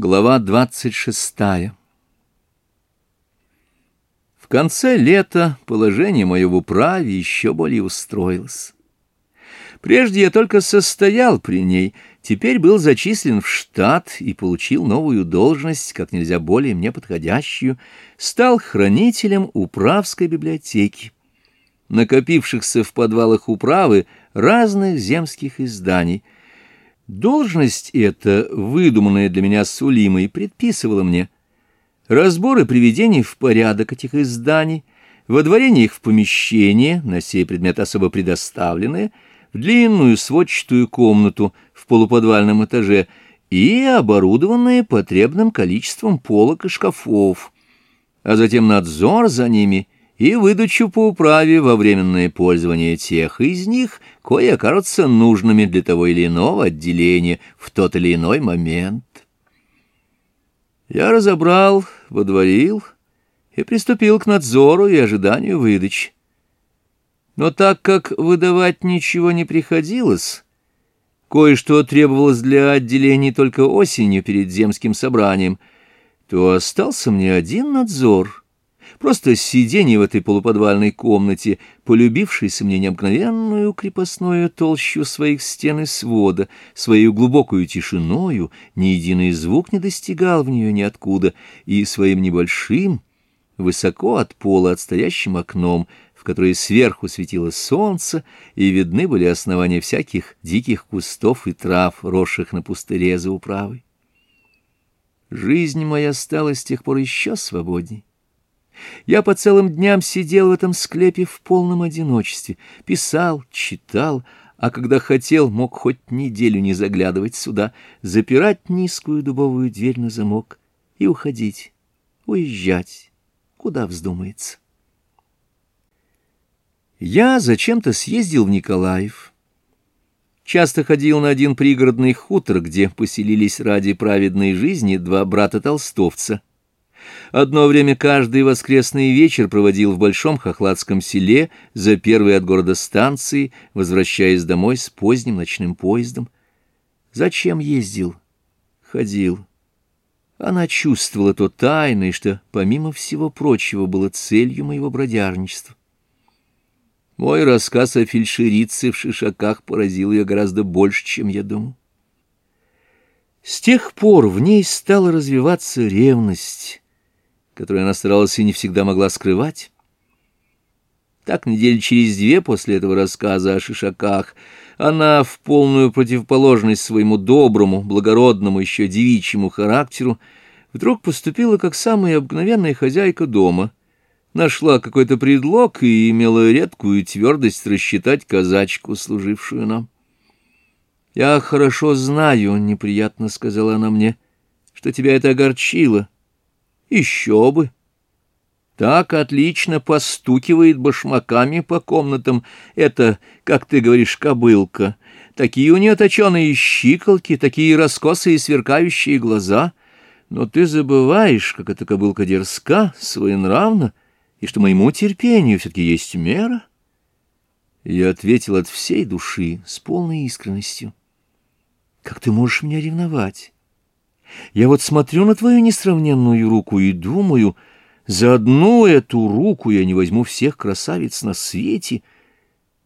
Глава 26. В конце лета положение мое в управе еще более устроилось. Прежде я только состоял при ней, теперь был зачислен в штат и получил новую должность, как нельзя более мне подходящую, стал хранителем управской библиотеки, накопившихся в подвалах управы разных земских изданий — Должность эта, выдуманная для меня Сулимой, предписывала мне разборы приведений в порядок этих изданий, водворение их в помещение, на сей предмет особо предоставленное, в длинную сводчатую комнату в полуподвальном этаже и оборудованное потребным количеством полок и шкафов, а затем надзор за ними — и выдачу по управе во временное пользование тех из них, кое окажутся нужными для того или иного отделения в тот или иной момент. Я разобрал, водворил и приступил к надзору и ожиданию выдачи. Но так как выдавать ничего не приходилось, кое-что требовалось для отделений только осенью перед земским собранием, то остался мне один надзор — Просто сиденье в этой полуподвальной комнате, полюбившейся мне необыкновенную крепостную толщу своих стен и свода, свою глубокую тишиною, ни единый звук не достигал в нее ниоткуда, и своим небольшим, высоко от пола отстоящим окном, в которое сверху светило солнце, и видны были основания всяких диких кустов и трав, росших на пустыре за управой. Жизнь моя стала с тех пор еще свободней. Я по целым дням сидел в этом склепе в полном одиночестве, писал, читал, а когда хотел, мог хоть неделю не заглядывать сюда, запирать низкую дубовую дверь на замок и уходить, уезжать, куда вздумается. Я зачем-то съездил в Николаев. Часто ходил на один пригородный хутор, где поселились ради праведной жизни два брата-толстовца — Одно время каждый воскресный вечер проводил в Большом Хохладском селе за первой от города станции, возвращаясь домой с поздним ночным поездом. Зачем ездил? Ходил. Она чувствовала то тайное, что, помимо всего прочего, было целью моего бродярничества. Мой рассказ о фельдшерице в шишаках поразил ее гораздо больше, чем я думал. С тех пор в ней стала развиваться ревность, которую она старалась и не всегда могла скрывать. Так недели через две после этого рассказа о шишаках она в полную противоположность своему доброму, благородному, еще девичьему характеру вдруг поступила как самая обыкновенная хозяйка дома, нашла какой-то предлог и имела редкую твердость рассчитать казачку, служившую нам. «Я хорошо знаю, — неприятно сказала она мне, — что тебя это огорчило» Еще бы! Так отлично постукивает башмаками по комнатам. Это, как ты говоришь, кобылка. Такие у нее точеные щиколки, такие раскосые сверкающие глаза. Но ты забываешь, как эта кобылка дерзка, своенравна, и что моему терпению все-таки есть мера. Я ответил от всей души, с полной искренностью. «Как ты можешь меня ревновать?» Я вот смотрю на твою несравненную руку и думаю, за одну эту руку я не возьму всех красавиц на свете.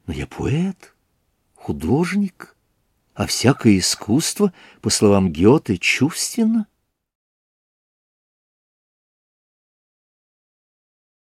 Но я поэт, художник, а всякое искусство, по словам Гёте, чувственно.